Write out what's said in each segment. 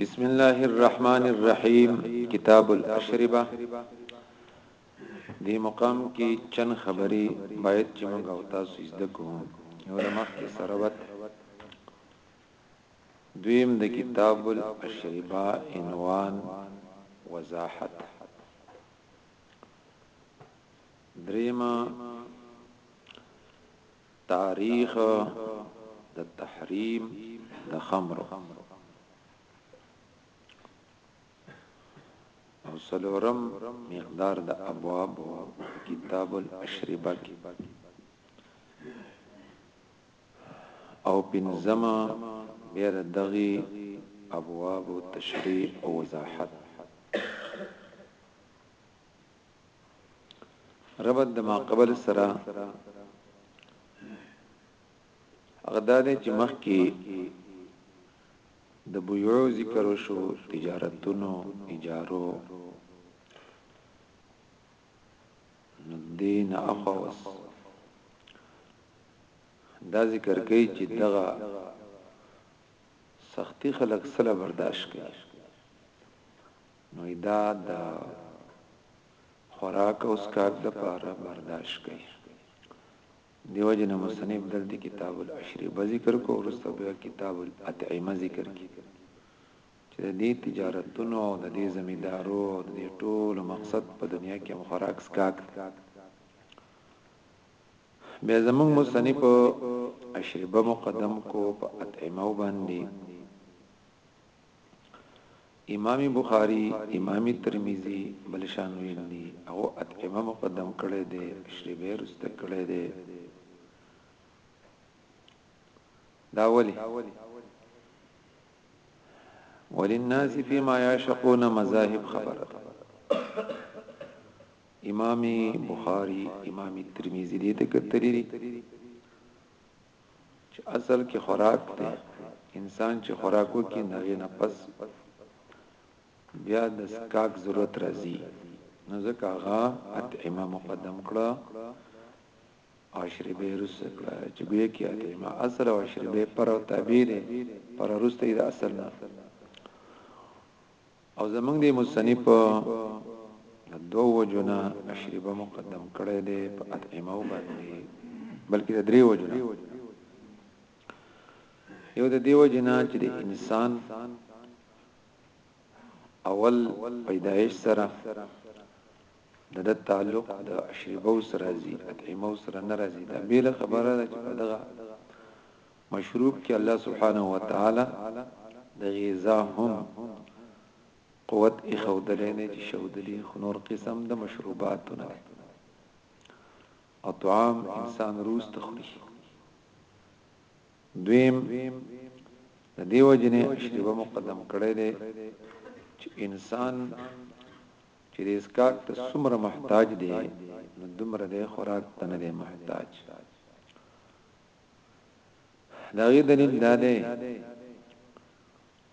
بسم الله الرحمن الرحیم کتاب الاشربه دی مقام کې چن خبري باید چې موږ او تاسو زده کوو یو لمخ کې سروت دویم د کتاب الاشربه عنوان وضاحت دریم تاریخ د تحریم د خمر او سلورم مقدار د ابواب کتاب الاشربه او پنځمه بیا د دغی ابواب تشریح او وضاحت. ربط د ماقبل سره هغه دا دی چې مخکې د بيوع ذکر شو تجارتونو اجارو دین اخوس دا ذکر کوي چې دغه سختی خلق سره برداشت کوي نو دا د خوراک او سکاک د پاره برداشت کوي دیو جن مصنف دلته کتاب الاشربه ذکر کو ورسته بیا کتاب الاطعمه ذکر کی چې د دې تجارتونو او د دې زمیدارو او د دې ټولو مقصد په دنیا کې هم خوراک سکاک دی بیا زمونږ مصنف اشربه مقدم کو په اطعمه باندې امام بخاری امام ترمذی بل شان ویلی او اطعمه مقدم کړي دي اشربه رست کړي دي دا ولی وللناس فيما يعشقون مذاهب خبره ده امام بخاری امام ترمذی دې ته کتلی دي چې اصل کې خوراک ته انسان چې خوراکو کې نغې نه پس بیا د سکاک ضرورت راځي نو ځکه هغه اطعمه مقدم کړه او شریبه رس کړه چې ګویا کې اته ما اصل او شریبه پر او تعبیر پر رسته د اصل نه او زمنګ دی مصنف دو وجنا شریبه مقدم کړی دی په اطعمه باندې بلکې د درې وجنا یو د دیو جنا چې د انسان اول پیدایش سره د د تعلق د اشربو سره راځي اطعمو سره نه راځي دا بیل خبره ده چې په دغه مشروب کې الله سبحانه و تعالی د غذا هم قوت ای خودلې نه چې شودلې خنور قسم د مشروباتو نه او طعام انسان روز تخوري دویم د دیو جنې اشربه مقدم کړي دي چې انسان چې دې څښاک ته څومره محتاج دی نو دومره دې خوراک ته نه دی محتاج دا غي دلیل دا دی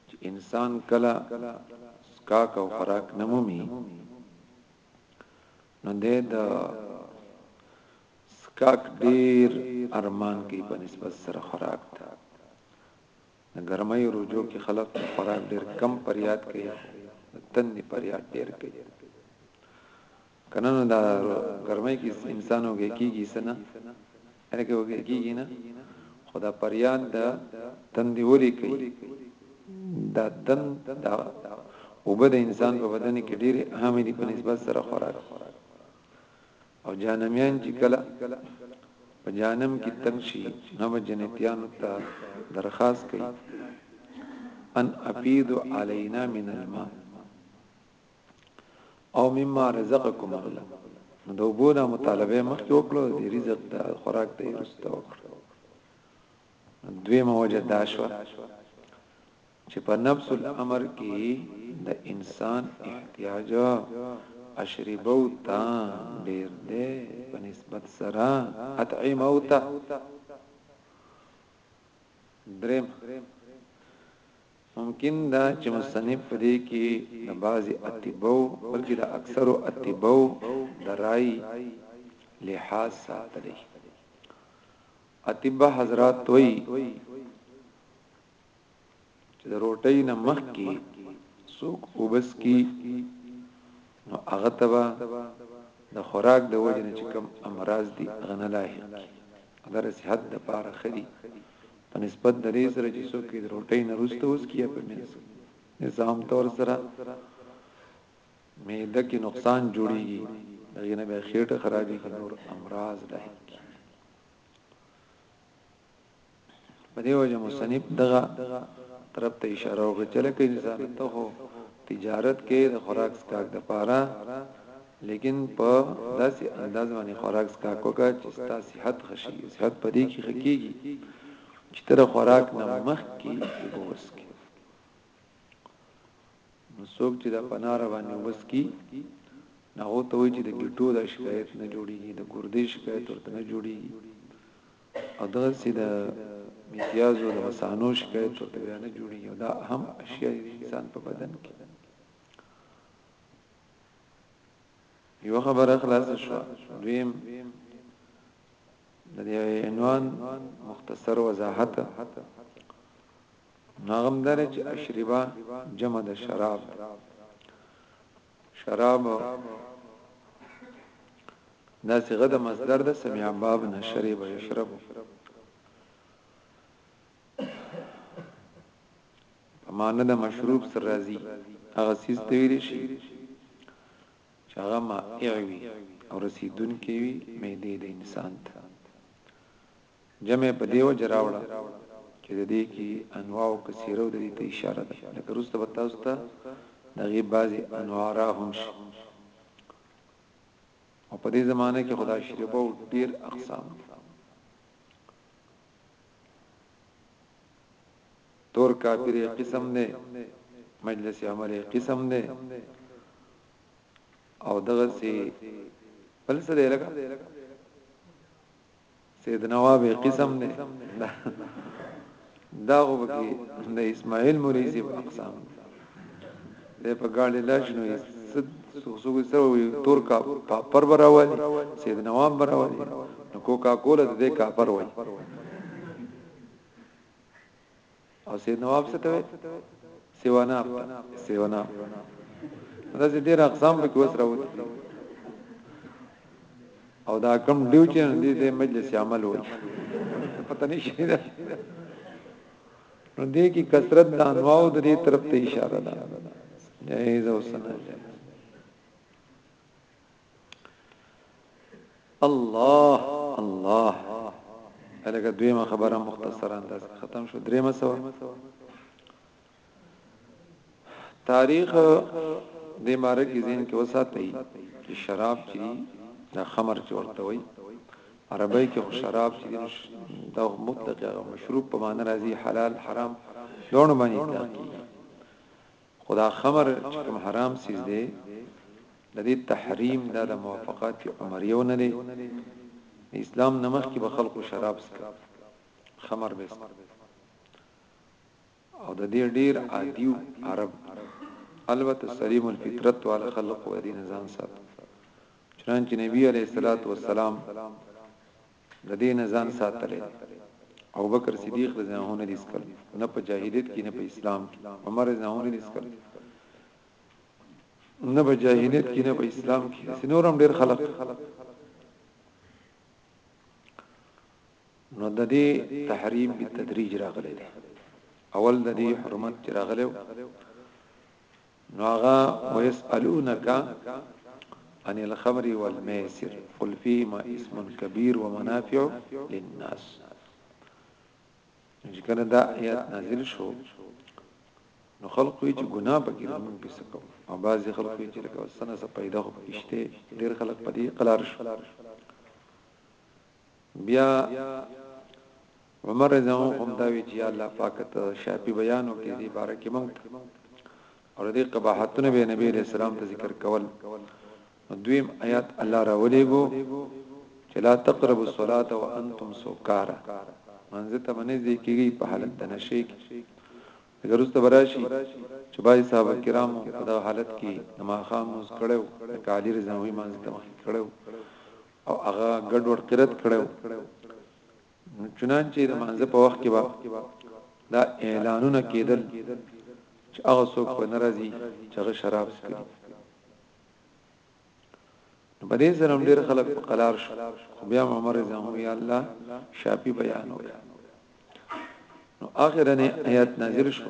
چې انسان کله څښاک او خوراک نه مومي نو دې د څښاک ډیر ارمان کوي په نسبت سره خوراک ته د ګرمۍ روجو کې خلک خوراک ډیر کم پریاد کوي خو تندې پریاد ډیر کوي کنه نو دا ګرمۍ کې انسانو کې کیږي سنه هرګه وګي کیږي نه خدا پریان د تندې ولي کوي دا تن دا وبد انسان په بدن کې ډېر اهم دي په نسبت سره خوراک او جانمیان چې کله په جانم کې تنگ شي نو به جنتیانو ته درخواست کوي ان افید علینا من الماء او مما رزقکم الله نو د وګو دا مطالبه مخکې وکړو د رزق د خوراک ته ورسته وکړو دوی موجه دا شو چې په نفس الامر کې د انسان احتیاج اشربو ته ډیر دی په نسبت سره اطعمو ته درم ممکن دا چې مصنف په دې کې د بعضي اتبو بلکې د اکثرو اتبو د رای لحاظ ساتلی اتبه حضرات وی چې د روټۍ نه مخکې څوک وبس کی نو هغه تبا د خوراک د وجه نه چې کم امراض دي غنه لاحق در صحت د پاره خدي په نسبت د دې سره چې څوک د روټۍ نه روسته اوس کیه په منځ نظام تور سره معده کې نقصان جوړيږي دغه نه به خېټه خرابې کې نور امراض لاحق په دې وجه مصنف دغه طرف ته اشاره وکړه چې لکه انسان ته خو تجارت کې د خوراک سکاک د پاره لیکن په داسې انداز باندې خوراک سکاک وکړه چې ستا صحت خشي صحت پدې کې خکېږي چې تر خوراک نه مخ کې وبوس کې نو څوک چې د پنار باندې وبوس کې نه هو ته وي چې د ګټو د شکایت نه جوړيږي د ګردې شکایت ورته نه جوړيږي او دغسې د ميتيازو د مثانو شکايت ورته بيا نه جوړيږي او دا اهم اشياء دي د انسان په بدن کې یو خبره خلاص شو دویم د دې عنوان مختصر وضاحت ناغم درج اشربا جمع د شراب شراب دا صيغه د مصدر د سمع باب نه شرب يشرب په معنی د مشروب سره راځي هغه سیس ته ویل شي چې هغه ما ایوي او رسیدون کې وي مې دې د انسان ته جمع په دې وجه راوړه چې د دې کې انواع او کثیره د دې ته اشاره ده لکه روسته به تاسو ته دغه بعضي انواع را هم شي او په دې زمانه کې خدای شریبه او ډیر اقسام دي تور کافر قسم دی مجلس عمل قسم دی او دغه سي بل څه دی لکه سید نواب قسم دی دا غو بکی د اسماعیل مریسی په اقسام دی په ګاډی لاشنو صد سوسو سوی تور کا پر براولی سید نواب براولی نو کوکا کولا د دې کاپر وای او سید نواب څه ته وي سیواناب ته سیواناب دا چې ډیر اقسام به کوس راوتی او دا کم ډیو چې دې دې مجلس عمل وای پته نشي دا نو دې کې کثرت د انواع د دې طرف ته اشاره ده جایز او سنت الله الله الګه دویمه خبره مختصرا انداز ختم شو دریمه سو تاریخ د مارک زین کې وساتای چې شراب چې د خمر چې ورته وای عربی کې شراب چې د مطلق مشروب په معنی راځي حلال حرام دونه باندې اطلاق کیږي خو دا خمر چې کوم حرام څیز دی د دې تحریم دا د موافقات عمریو نه دی د اسلام نه مخکې به خلکو شراب څکل خمر به څکل او د دې ډیر عادیو عرب البته سلیم الفطرت وال خلق و دین ځان سات چنانچه نبی علیہ الصلوۃ والسلام د دې نه ځان ساتلی دی. ابوبکر صدیق رضی الله عنه نه دي څکل نه په جاهلیت کې نه په اسلام کې عمر رضی الله عنه نه دي څکل نه په جاهلیت کې نه په اسلام کې سينور هم ډېر خلک نو د دې تحریم په تدریج راغلی دی اول د دې حرمت چې راغلی نو هغه ويسألونک عن الخمر والميسر قل فيهما اسم كبير ومنافع للناس چې کله دا آیات نازل شو نو خلق وی چې ګناه پکې زمون په سکو او بعضی خلق وی چې لکه سنه سه پیدا خو پکشته ډیر خلق پدې قلار شو بیا عمر رضی الله عنه هم دا وی چې الله پاک ته شافی بیانو کې دی بار کې مونږ ته اور دې قباحتونه به نبی علیہ السلام ته ذکر کول دویم آیات الله را ولېګو چې لا تقربوا الصلاه وانتم سکارا منځ ته باندې ذکرې په حالت د نشې کې ضرورت براشي چې بای صاحب کرامو په دا حالت کې نما خاموس کړو کالی رضاوی منځ ته مخ کړو او هغه ګډوډ قرت کړو چنانچې د مانزه په وخت کې با دا اعلانونه کېدل چې هغه څوک په ناراضي چې هغه شراب څکي په دې سره ډېر خلک په قلار شو خو بیا عمر زم یا الله شاپی بیان وکړ نو اخرنه آیات نازل شو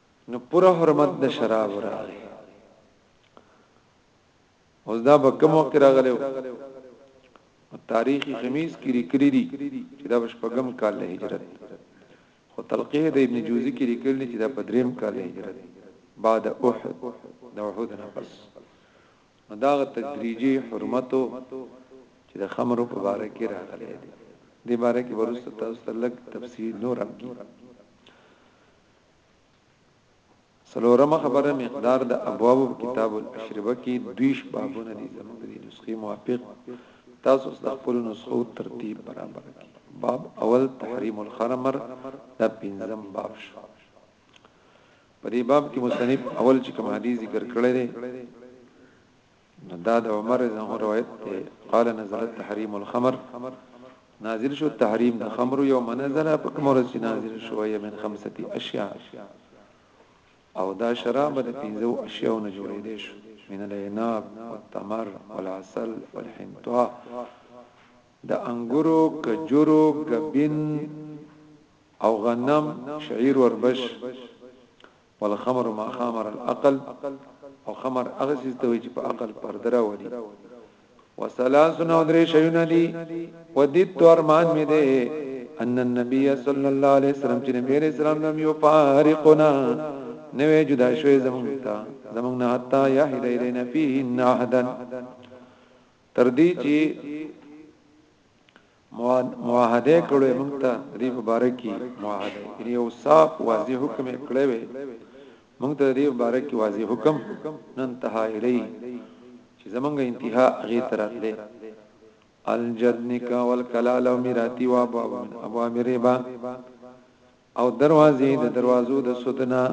نو پوره حرمت د شراب راغی اوس دا به کوم وخت راغلی تاریخ خمیس کې لیکلي دي چې دا شپږم کال له هجرت خو تلقیه د ابن جوزی کې لیکلي چې دا په دریم کال له هجرت بعد احد د احد نه پس دا تدریجي حرمتو چې د خمرو په باره کې راغلي دي د باره کې ورسته تاسو لږ تفصیل نور هم کی څلورمه خبره مقدار د ابواب کتاب الاشربه کې دویش بابونه دي زموږ د نسخې موافق تاسو د خپل نسخو ترتیب برابر کړئ باب اول تحریم الخرمر دا پنځم باب شو په دې باب کې مصنف اول چې کوم حدیث ذکر کړی دی نو دا د عمر رضی الله روایت دی قال نزلت تحریم الخمر نازل شو تحریم د خمر یو منزله په کوم ورځ چې نازل شو یا من خمسه اشیاء او دا شراب د پنځو اشیاء نه جوړې دي شو من العناب والتمر والعسل والحنطه د انګورو کجورو غبین او غنم شعیر وربش والخمر ما خامر العقل او خمر هغه څه ته وي چې په عقل پرده راولي وسلاسن او درې شیونه دي ودیت تو ارمان مې ده ان النبي صلی الله علیه وسلم چې نبی رسول الله لم يفارقنا نوې جدا شوې زمونږ ته زمونږ نه حتا یحد الینا فيه نهدن تر دې چې معاهده کړو موږ ته دې مبارک کی معاهده یعنی او صاف واضح حکم کړی وي موږ ته دې مبارک کی واضح حکم نن ته الی چې زمونږ انتها غی تراتله الجدنک والکلال او میراتی و ابو ابو امربا او دروازې د دروازو د سودنا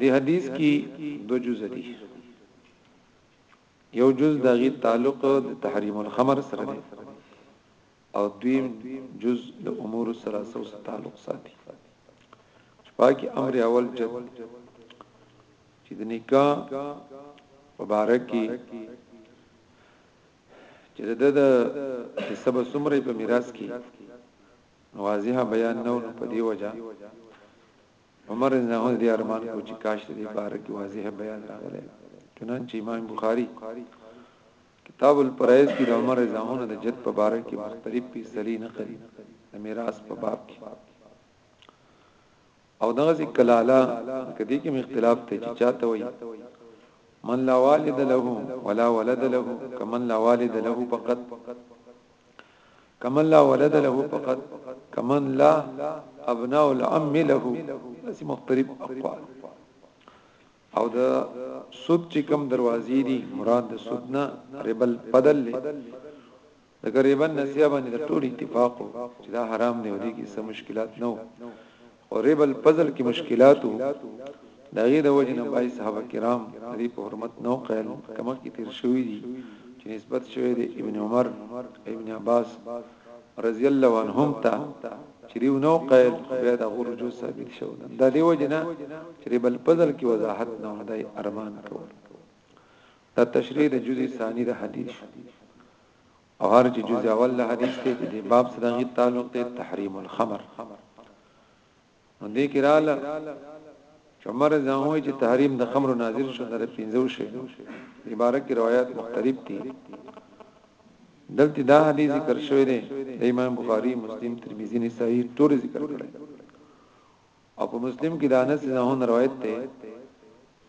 دی حدیث کی دو جزء دی یو جز د هغې تعلق د تحریم الخمر سره دی او دویم جز د امور الثلاثه سره تعلق ساتي چې پاکي امر اول جد چې د نکاح مبارک کې چې د د حساب سمره په میراث کې واضحه بیان نو په دی وجه عمر رضی الله عنه دې ارمان کو چې کاش دې باره کې واضح بیان راغلی چنانچه امام بخاری کتاب الفرائض کې د عمر رضی الله عنه د جد په باره کې مختلف فیصله نقل د میراث په باب کې او دغه کلاله کدی کې اختلاف ته چې چاته وي من لا والد له ولا ولد له کمن لا والد له فقط کمن لا ولد له فقط کمن لا ابناء العم له بس مختلف اقوال او د سود چې کم دروازې دي مراد د سود نه ربل بدل لې د غریبن نسیا باندې د ټول اتفاق چې دا حرام دی ودی کې سم مشکلات نه او ریب الفضل کې مشکلات وو دا غي د وجه نه بای صحابه کرام دې په حرمت نو قیل کما کې تیر شوې دي چې نسبت شوې دي ابن عمر ابن عباس رضی الله عنهم ته چې دیو نو قیل بیا د غرجو ثابت شو دا دی وجنه چې بل پزل کې وضاحت نه ولای ارمان کول دا تشریح د جزء ثانی د حدیث او هر چې جز اول له حدیث ته د باب سره غي تعلق ته تحریم الخمر نو دې کې رااله چمر زموږ چې تحریم د خمر نازل شو در پینځو شي عبارت کی روایت مختلف دي دلته دا حدیث ذکر شوی دی د امام بخاری مسلم ترمذی نسائی ټول ذکر کړی او په مسلم کې د انس زهون روایت ده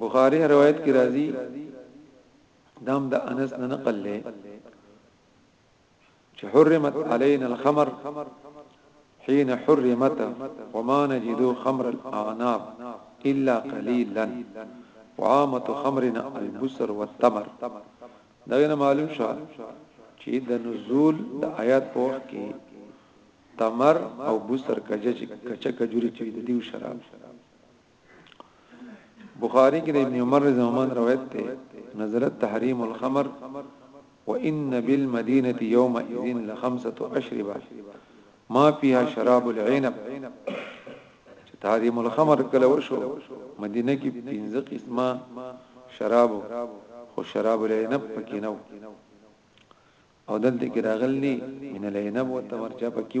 بخاری روایت کی راځي دام د انس نه نقل لې چې حرمت علينا الخمر حين حرمت وما نجد خمر الاعناب الا قليلا وعامه خمرنا البصر والتمر دا نه معلوم شو چې د نزول د آیات په وخت کې تمر او بصر کجه کچه کجوري چې د دیو شراب بخاری کې د ابن عمر رضی الله عنه روایت ده نظرت تحریم الخمر وان بالمدینه یوم اذن لخمسه اشربه ما فيها شراب العنب چې تحریم الخمر کله وشو مدینه کې پنځه قسمه شراب خو شراب العنب پکې نه او دلته کې راغلي من العنب او تمرچا پکې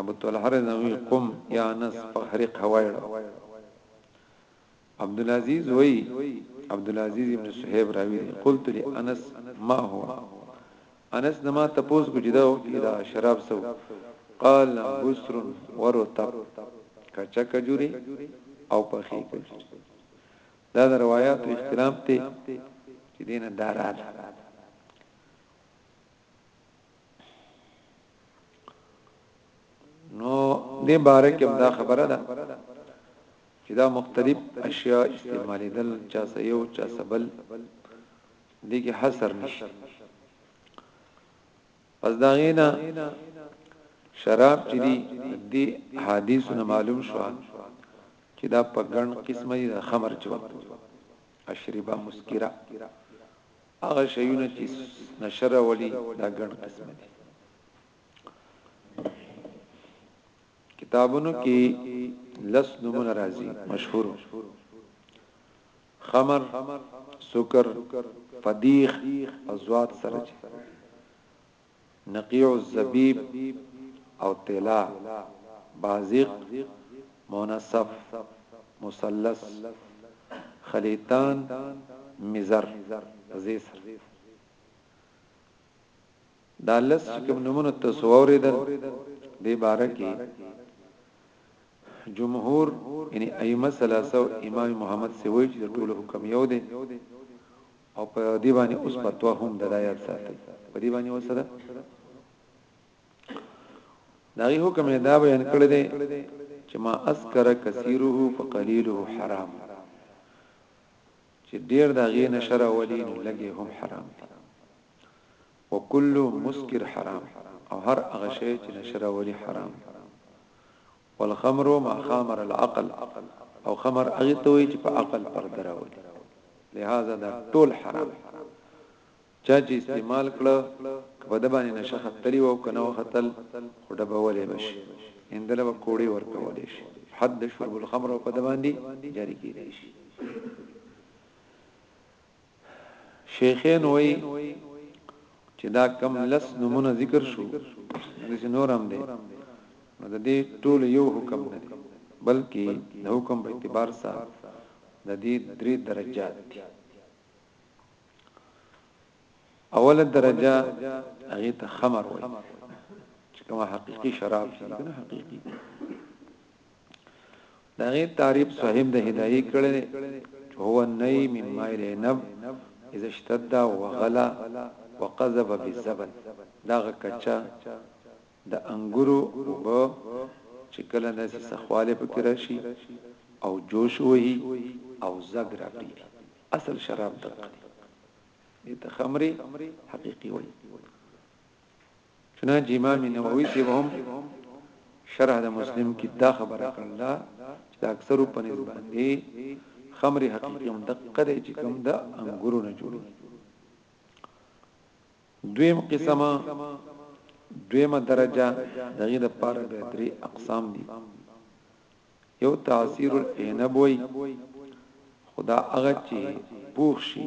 ابو طلحه رضوی قم یا انس فخرق هوایړ عبد العزيز وی عبد العزيز ابن صهيب راوی دی قلت لانس ما هو انس نما تپوس کو جدا اذا شراب سو قال بسر ورطب کچا کجوري او پخې کجوري دا د روایت اختلاف ته چې دینه دارال نو دې باره کې دا خبره ده چې دا مختلف اشیاء استعمالیدل چا سيو چا سبل دې کې حصر نشته پس دا غینا شراب چې دي دې حدیثونه معلوم شو چې دا په ګڼ قسمه دي خمر چوت اشربا مسکرا هغه شیونه چې نشه راولي دا ګڼ قسمه دي کتابونو کې لس نمونه راځي مشهور خمر سکر فدیخ ازوات سره نقیع الزبیب او طلا، بازیق، منصف، مثلث، خلیطان، مضر، په زې سره. دا لس چې کوم نمونه تاسو اوریدل دې باره کې جمهور یعنی ائمه ثلاثه امام محمد سوی چې ټول حکم یو دی او په دې باندې اوس فتوا هم د دایات ساتي په دې باندې اوس ده دا یو حکم دا بیان کړی دی چې ما اسکر کثیره فقلیله حرام چې ډیر دا غي نشر اولی نو لګي هم حرام دي وکل مسکر حرام او هر هغه شی چې نشر اولی حرام والخمر ما خامر العقل او خمر هغه ته وایي چې په عقل پرده راولي لہذا دا ټول حرام چا چې استعمال کړه کبه د باندې نشه خطلی او کنه وختل خو ډبه ولې بشي اندله به کوړی ورکول شي حد شرب الخمر په د باندې جاری کیږي شیخین وای چې دا کم لس نمونه ذکر شو دغه نور هم دی نو د دې ټول یو حکم نه دی بلکې د حکم په اعتبار سره د دې درې درجات دي اوله درجه هغه ته خمر وای چې کومه حقيقي شراب دي کنه حقيقي دا غي تعریف صاحب د هدايي کړي چې هو نه من ماء العنب اذا اشتد وغلا وقذف بالزبد دا کچا د انګورو وب چې کله د سخواله پکې راشي او جوش وهي او زګ را پری اصل شراب دغه دي د خمري حقيقي وي چنانچه امام نووي صیب هم شرح د مسلم کی دا خبره کړل ده چې د اکثرو په نسبت باندې خمر حقیقی هم دقه دی چې کوم د انګورو نه جوړي دویم قسمه دویمه درجه دغه د پاره به درې اقسام دي یو تاثیر العنب وي خدا هغه چې پوښ شي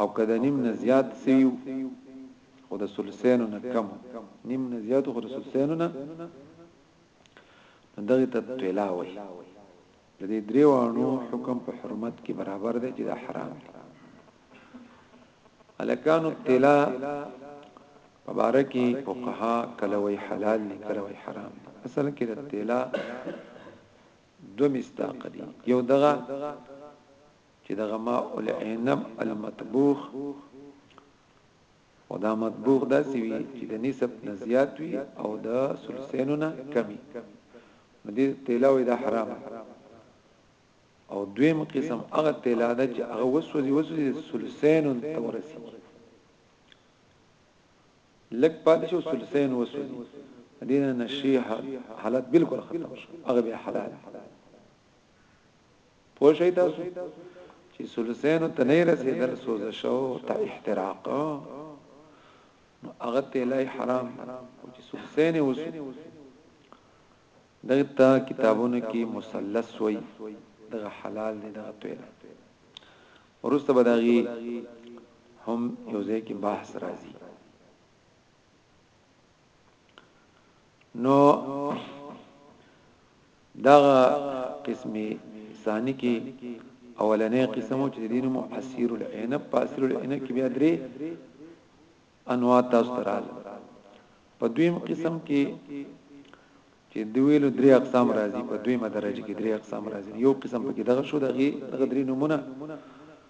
او که د نیم نه زیات سوي وو خو د ثلثینو نه کم نیم نه زیات خو د ثلثینو نه نو دغه ته طلا وای د دې دریوانو حکم په حرمت کې برابر دی چې د حرام دی الکانو طلا مبارکي فقها کله وی حلال نه کله وی حرام اصل کې د طلا دو مستاق دي یو دغه چې دغه ماء العنب المطبوخ او دا مطبوخ داسې وي چې د نسب نه زیات وي او د ثلثینو نه کمی نو دې تیلاوي دا حرام او دویم قسم هغه تیلا ده چې هغه وسوځي وسوځي ثلثینو ته ورسي لک پاتې شو ثلثین وسوځي دینه نشي حالت بالکل ختم شو هغه به حلال پوه شئ تاسو چې ثلثین ته نه رسیدل سوز شو ته احتراق نو هغه ته لای حرام او چې ثلثین وسو دغه کتابونو کې مثلث وای دغه حلال دی دغه تویل ورسته بداغي هم یو ځای کې بحث راځي نو دغه قسمي ثاني کې اولنې قسم چې دینو مؤثر العين پاسر العين کې بیا درې انواع تاسو ترال په دویم قسم کې چې دویلو درې اقسام راځي په دویمه درجه کې درې اقسام راځي یو قسم پکې دغه شو دغه دغه درې نمونه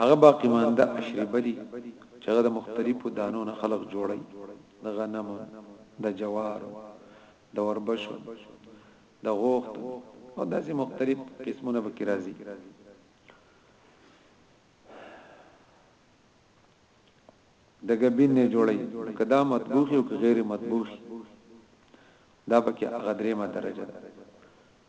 هغه باقي مانده اشربه دي چې هغه د مختلفو دانو نه خلق جوړوي، د غنمو، د جوارو، د وربشو، د غوښت او داسې مختلف قسمونه پکې راځي. د ګبین نه جوړي کدا مطبوخي او غیر مطبوخي دا پکې هغه درېمه درجه ده.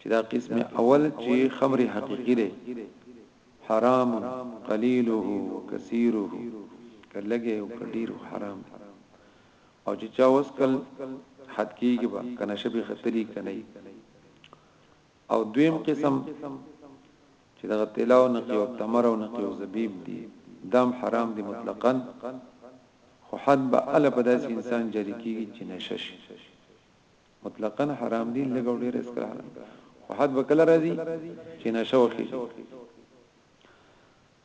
چې دا قسم اول چې خمر حقیقی دی حرام قلیله وکثیره که لګه او که ډیر حرام دی او چې چا وسکل حد کیږي با کنه شبي خطرې کنه او دویم قسم چې دغه تلاو نقي او تمر او نقي او زبيب دي دام حرام دي مطلقاً خو حد به ال په داسې انسان جاری کیږي چې نشش مطلقاً حرام دي لږ او ډېر اسکر حرام خو حد به کله راځي چې نشه وخی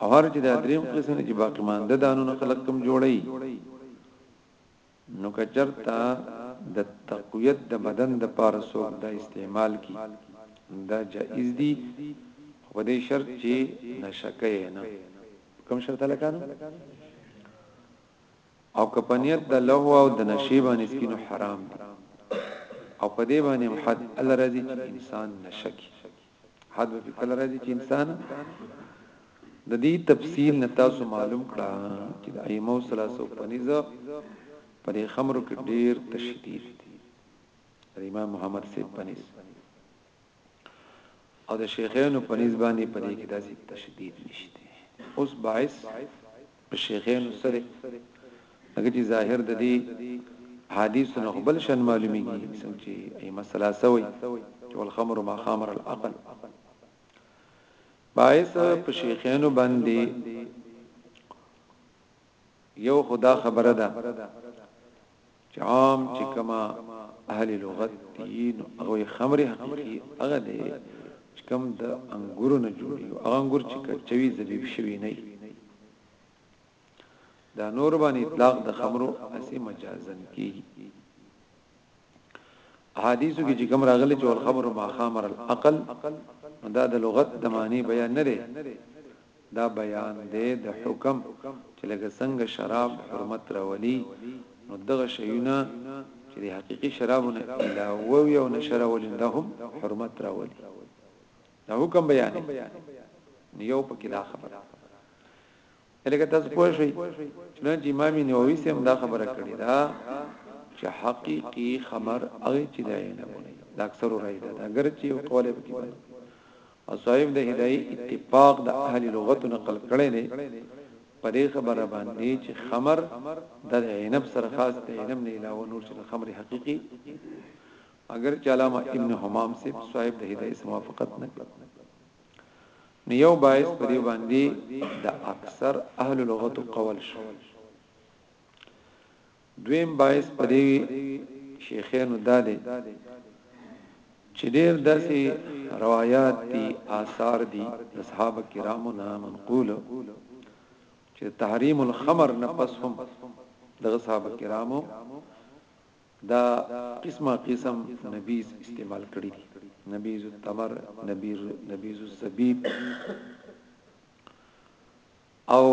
او هر چې دا دریم قسم چې باقی مانده دانو خلق کم جوړي نو کچرتا د تقویت د بدن د پاره سوق د استعمال کی دا جائز دي خو په دې شرط چې نشکه نه کوم شرط لکانو او که په نیت د لهو او د نشې باندې سکی نو حرام دی او په دې باندې هم حد الله راضي چې انسان نشه کی حد به کله راضي چې انسان د دې تفصیل نه تاسو معلوم کړه چې د ائمه ثلاثه په نيزه پر خمرو کې ډیر تشدید دی امام محمد سي پنيز او د شیخینو په نسبت باندې په دې کې داسې تشدید نشته اوس باعث په شیخینو سره هغه چې ظاهر د دې حدیث نو بل شن معلومیږي څنګه چې ای مسله سوی چې الخمر ما خمر العقل باعث په شیخینو باندې یو خدا خبره ده چې عام چې کما اهل لغت دي نو هغه خمر حقيقي هغه دي چې کم د انګورو نه جوړي او انګور چې کچوي زبيب شوي نه دا نور باندې اطلاق د خمرو اسی مجازن کیږي احادیثو کې چې کوم راغلي چې الخمر ما خامر العقل دا د لغت د معنی بیان نه لري دا بیان دی د حکم چې لکه څنګه شراب حرمت راولي نو دغه شیونه چې د حقیقي شرابو نه علاوه وي او نشه راولي نو دا هم حرمت راولي دا حکم بیان دی یو پکې دا خبره لکه تاسو پوه شئ چنانچه امام نووي سم دا خبره کړې ده چې حقيقي خمر هغه چې دی نه بولي دا اکثر راځي دا اگر چې یو قول به کې او صاحب د هدايي اتفاق د اهل لغت نقل کړی دی په دې خبره باندې چې خمر د عنب سره خاص دی عنب نه علاوه نور چې خمر حقيقي اگر چې علامه ابن حمام سے صاحب د هدايي موافقت نه کړ نو یو باعث په دې باندې د اکثر اهل لغت قول شو دویم باعث په دې شیخینو دا دی چې ډېر داسې روایات دي، آثار دي د صحابه کرامو نه منقول چې تحریم الخمر نه پس هم دغه صحابه کرامو دا قسمه قسم نبیز استعمال کړی دي نبیز التمر نبیز الزبیب او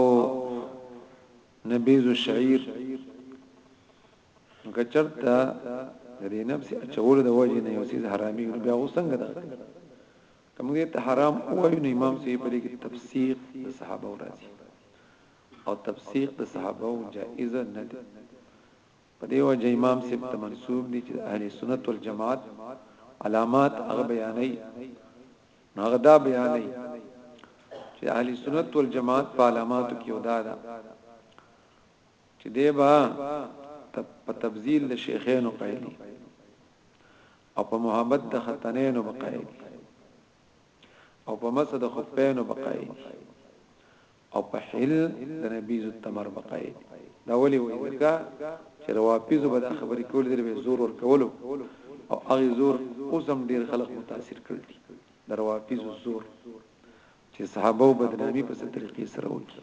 نبیذ الشعیر که چرته د دې نفس اچول د وجه نه یو سیز حرامي نو بیا غوسنګ ده کوم دې ته حرام او نو امام سي په دې کې تفسیق د صحابه راځي او تفسیق د صحابه جائز نه دي په دې وجه امام صاحب ته منسوب دي چې د اهل سنت والجماعت علامات هغه بیانوي نو هغه دا بیانوي چې اهل سنت والجماعت په علاماتو کې ودا ده چې دی با په تبذیل د شیخینو قایلی او په محبت د ختنینو بقایلی او په مسد خفینو بقایلی او په حل د نبیذ التمربقه یې دا ولې وایي ځکه چې روافضو به دا خبرې کولې درې به زور ورکولو او هغه زور اوس هم ډیر خلک متاثر کړل دي د روافضو زور چې صحابه او بدنامي په ست طریقې سره وکړي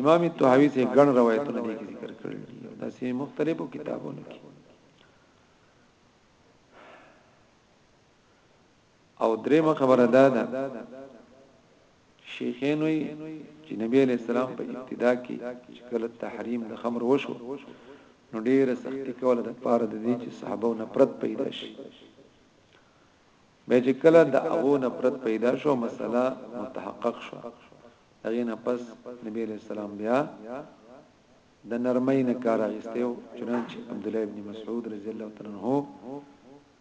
امام طحاوی سے ګڼ روایتونه دي کې ذکر کړل دي دا سه مختلفو کتابونو کې او دریمه خبره دا ده چې شیخین وی چې نبی علیہ السلام په ابتدا کې چې کله تحریم د خمر وشو نو ډیره سختی کوله د پاره د دې چې صحابه نفرت پیدا شي به چې کله د هغه نفرت پیدا شو مسله متحقق شو هغه نه پس نبی علیہ السلام بیا د نرمۍ نه کار اخیستی وو چنانچه عبدالله ابن مسعود رضی الله تعالی عنه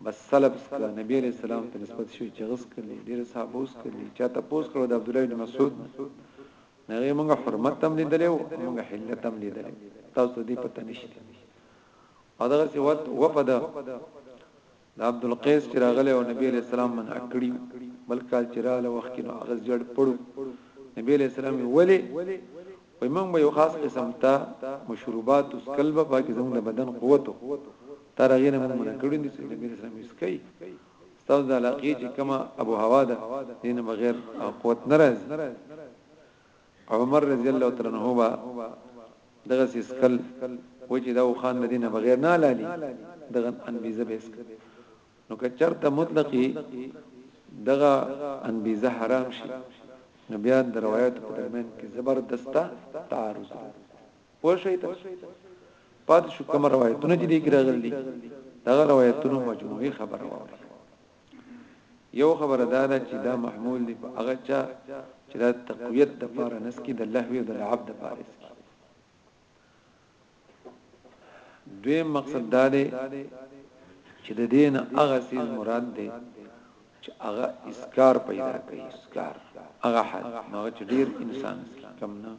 به سلب د نبی علیه السلام ته نسبت شوی چې غس کړي ډیر صحابه اوس کړي چا تاسو کړو د عبدالله ابن مسعود هغه موږ حرمت تم لیدل او موږ حلت تم لیدل تاسو دې پته نشته او دغه سی وت وپد دا عبدالقیس چې راغلی او نبی علیه السلام منع کړي بل کال چې رااله وخت کې نو هغه زیړ پړو نبی علیه السلام ویلي وای موږ به یو خاص قسم ته مشروبات اوس کلبه پاکي زموږ د بدن قوتو تر هغه نه موږ کړی دي چې نبی اسلام یې سکي تاسو د علاقې چې کما ابو هوا ده دین بغیر قوت ناراض عمر رضی الله تعالی عنہ با دغه سکل و چې دا خان د دینه بغیر نه لالي دغه انبیزه به اسک نو که چرته مطلقي دغه انبیزه حرام شي نو بیا د روایت په درمیان کې زبردسته تعارض پوه شئ ته پات شو کوم روایتونه چې دې کې راغلي دغه روایتونو مجموعي خبره وره یو خبره دا ده چې دا محمول دی په هغه چا چې دا تقویت د پاره نس کې د لهو او د لعب د پاره اس کې دوی مقصد دا دی چې د دین هغه سیز مراد دی چې هغه اسکار پیدا کوي اسکار هغه حد نو چې ډیر انسان کم نه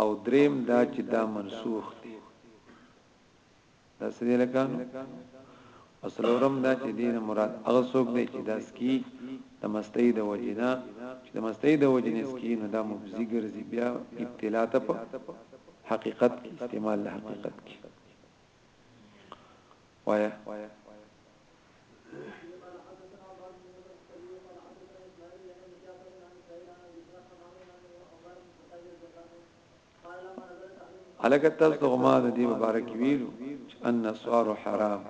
او دریم دا چې دا منسوخ دی دا څه دی لکه نو او څلورم دا چې دینه مراد هغه څوک دی چې دا سکی د مستۍ د وجینا چې د مستۍ د وجنې سکی نو دا مفزی ګرځي بیا ابتلا ته په حقیقت کې استعمال له حقیقت کې وایا الکه تاسو ته ما د دې مبارک ویلو چې ان نسوار حرام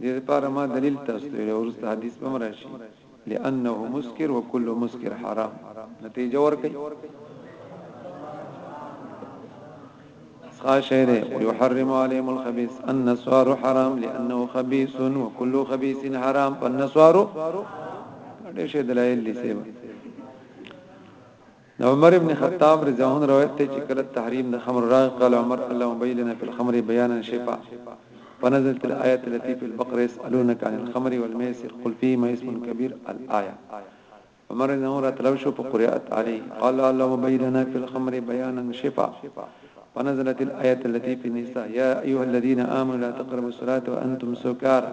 دې لپاره ما دلیل تاسو ته ورسته حدیث به مرشي لانه مسکر وكل مسکر حرام نتیجه ورکړي خاشره ويحرم عليهم الخبيث النسوار حرام لانه خبيث وكل خبيث حرام فالنسوار ډېر شي دلایل دي سیبه د عمر ابن خطاب رضی الله عنه روایت ته چې کله تحریم د خمر راغ قال عمر الله بیننا فی الخمر بیانا شفا فنزلت الايه التي في البقره يسالونك عن الخمر والميسر قل فيهما اسم كبير الايه عمر رضی الله عنه شو په قرات علی قال الله بیننا فی الخمر بیانا شفا فنزلت الايه التي في النساء يا ايها الذين امنوا لا تقربوا الصلاه وانتم سكارى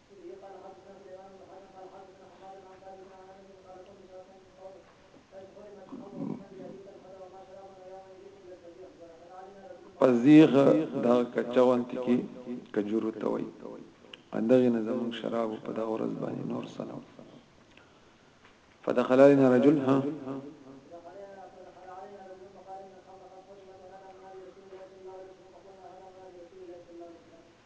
پزیغ دا کچوان تکی کجورو ته وای اندغه نه زمون شراب په دا ورځ باندې نور سنو فدخل علينا رجل ها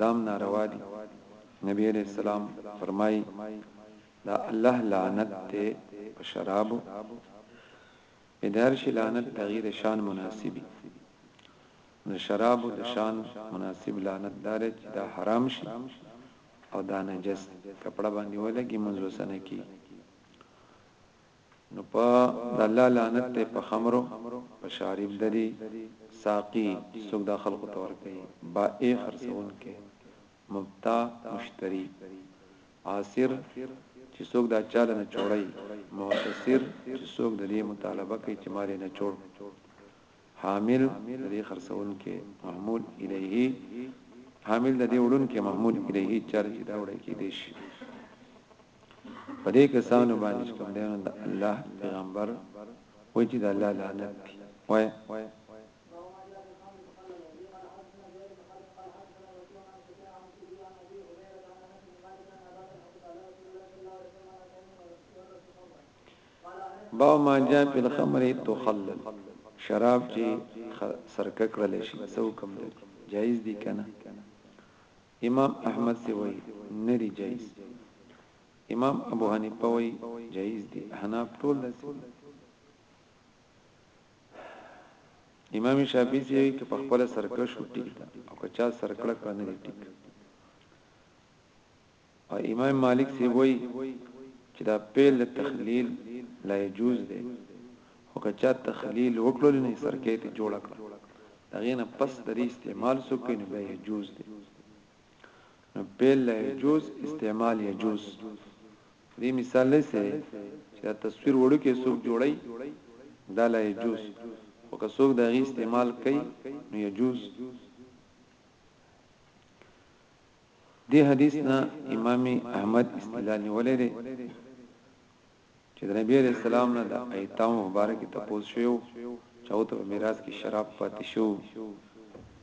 دا هم ناروا دي نبي عليه السلام فرمايي دا الله لعنت ته په شرابو په دار شي لعنت تغیر شان مناسبي نو شرابو د شان مناسب لعنت دار چې دا حرام شي او دا نجس کپڑا باندې ولګي منځ وسنه کی نو په د الله لعنت دی په خمرو په شارب ددی ساقی څوک دا خلقو ته ورکوي بائع خرڅونکی مبتاع مشتری عاصر چی څوک دا چاله نچوړی معتصر چی څوک ددی مطالبه کوي چی مالی نچوړ حامل ددی خرڅونکی محمول الیه حامل ددی وړونکی محمول الیه چاله چی دا وړی کیدی شي په دې کسانو باندې چې کوم دینو د الله پیغمبر و چې د الله لعنت دی وای با ما جاء فی الخمر تخلل شراب چې سرکه کړل شي سو کم دی جایز دی کنه امام احمد سي وايي نه دي جائز امام ابو حنيفه وايي جائز دي احناف ټول داسي وايي امام شافعي سي وايي که په خپل سرکړه شو ټیک ده او که چا سرکړه کړه نه دي ټیک او امام مالک سي وايي چې دا پیل تخلیل لا يجوز دی خو که چا تخلیل وکړو لنی سرکه تی جوړه کړه د هغې نه پس د ری استعمال څوک کوي نو بیا یجوز دی نو پیل لا یجوز استعمال یجوز دې مثال لسه چې تصویر وړو کې څوک جوړي دا لا یجوز خو که څوک د هغې استعمال کوي نو یجوز دی حدیث نا امام احمد استدلال نیولې ده چې د نبي عليه السلام نه د ايتامو په باره کې تپوس شوی وو چې هغوی ته په ميراث کې شراب پاتې شوي وو،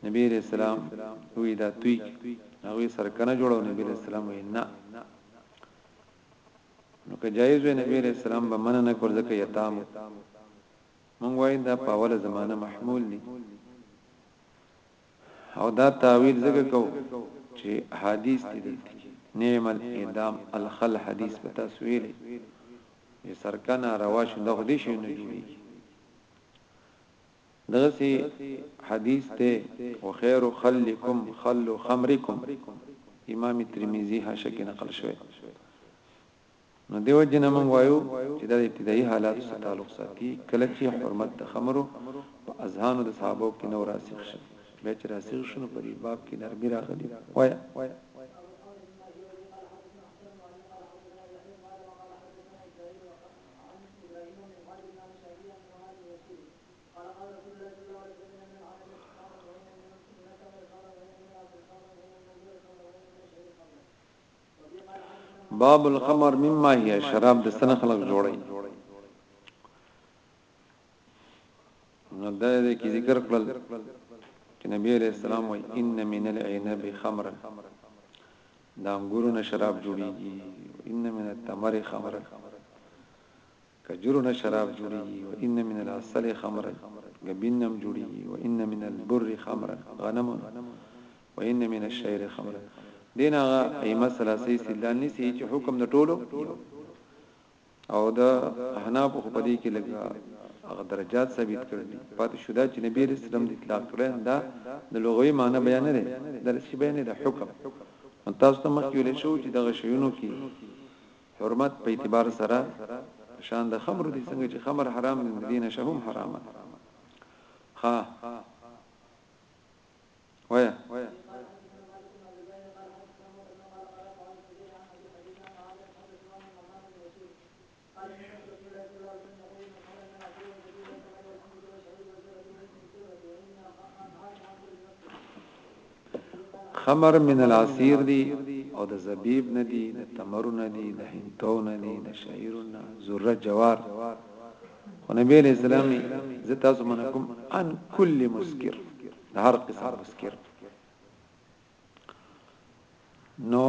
نبي عليه السلام وويل، دا توی کړئ، له هغوی سره کنه جوړوئ، نبي عليه السلام وويل، نه، نو که جائز وای نبي عليه السلام به منع نه کول، ځکه يتام وو، موږ وايو دا په اوله زمانه محمول دي. او دا تاویل ځکه کوو چی احادیث دی دلته کی نعم الاعدام الخل حدیث په تاسو ویلی وی سرکه ناروا شو دا خو دی شی نه جوړیږي دغسی حدیث ته وخیر خلکم خل خمرکم امام ترمذی هاشه کې نقل شوی نو دې وجې نه موږ وایو چې دا د ابتدایي حالاتو سره تعلق ساتي کله چې حرمت د خمرو په اذهانو د صحابو کې نو راسخ شي بیا چې راسخ شنو په دې باب کې نرمي راغلي وایه باب الخمر مما هي شراب د سنه خلق جوړي نو دا دې کې ذکر کړل چې نبی عليه السلام وایي ان من العنب خمرا دا انګورونه شراب جوړيږي ان من التمر خمرا کجورو نه شراب جوړیږي و ان من العسل خمرا ګبین نه هم جوړیږي و ان من البر خمرا غنم و ان من الشعير خمرا دین هغه ائمه ثلاثه استدلال نسی چې حکم د ټولو او د احناف خو په دې کې لګا هغه درجات ثابت کړل پاتې شو دا چې نبی رسول الله د اطلاق کړل دا د لغوي معنی بیان نه دی د رسی بیان د حکم تاسو ته مخکې ویل شو چې دغه شیونو کې حرمت په اعتبار سره شان د خمر دي څنګه چې خمر حرام دي دین شهم حرام دي ها وای خمر من العصير دي او د زبيب نه دي د تمر نه دي د هنتو نه دي د شعير نه ذره جوار خو نبی علیہ السلام زه تاسو منکم ان کل مسکر د هر قسم مسکر نو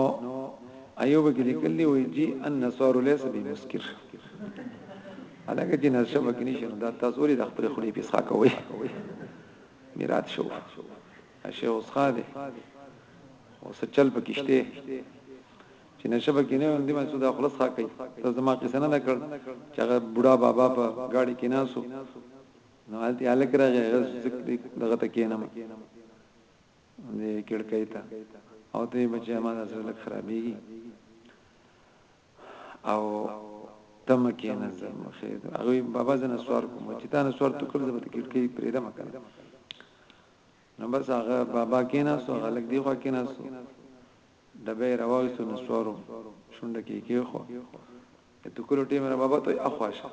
ایوب کې لیکل دی وی جی ان نصور ليس بمسکر علاګه چې نشه به کې نشو دا تاسو ولې د خپل خلی په ښه کوي میرات شو اشه اوس ښه دی اوس چل پکشته چې نشه به کې نه وندي ما سودا خلاص ښه کوي ته زما قصه نه کړ چې هغه بوډا بابا په گاډي کې ناسو نو حالت یې الګ راغی دغه تکینم دې کړکۍ ته او دوی به چې ما د زړه لږ خرابېږي او تم کې نه زم خیر هغه بابا زنه سوار کوم چې تا نه سوار تو کړ زبر کړکۍ پرې دمه کړ نو بس هغه بابا کې نه سو غلک دی خو کې نه سو دبه راوښتو نو سوارو شونډه کې کې خو ته کولو ټیم را بابا ته اخواشه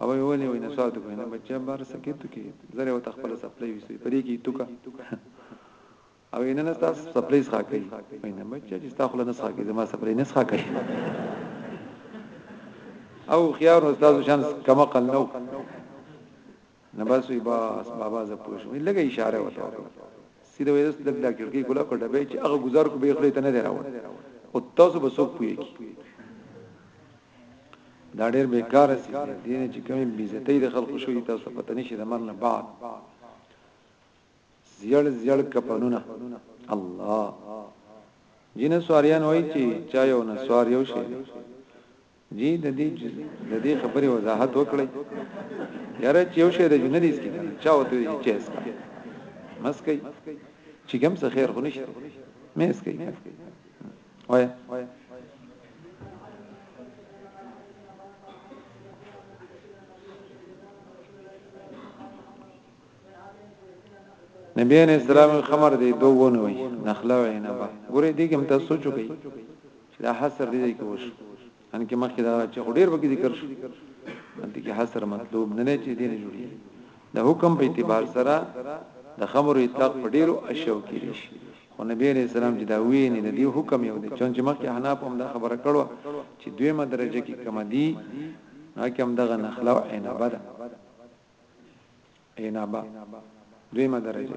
هغوی ولی وای نسوار ته کوی نه بچیا بار سکی تو کی زره وته خپل سپلی ویسوی پری کی تو کا او نه نه تاسو سپلې ښه کوي وینه بچا چې تاسو له نسخه کې زما سپلې نسخه کوي او خيار استاد شان کما قل نو نه بس وي با بابا ز پوښ وي لګي اشاره وته سیده وې دست لګ دا کړکی کولا کړه به چې هغه گزار کو به خړې ته نه دی راوړ او تاسو به سوق پوي کی دا ډیر بیکاره څه دی دین چې کوم بیزتۍ د خلکو شوې تاسو پته نشي د مرنه بعد زیړ زیړ کپنونه الله جن سواریان وای چې چا یو نه سوار یو شي جی د دې د دې خبرې وضاحت وکړي یاره چې یو شی د جنریز کې کنه چا وته چې اسکا مسکې چې کوم څه خیر خو نشته مې اسکې وای نبی علیہ السلام خمر دی دو ونه وي نخله وي نه با ګوره دې کوم تاسو سوچو کوي چې دا حسر دې کې وشو ان کې مخکې دا چې ډېر وګړي ذکر شو ان کې حصر مطلوب نه نه چې دین جوړي د حکم په اعتبار سره د خمر اطلاق په ډیرو اشیاء کې دي خو نبی علیہ السلام چې دا وی نه د دې حکم یو دی چې چې مخکې حناف هم دا خبره کړو چې دویمه درجه کې کم دي حکم دغه نخلو عینبه ده عینبه دویمه درجه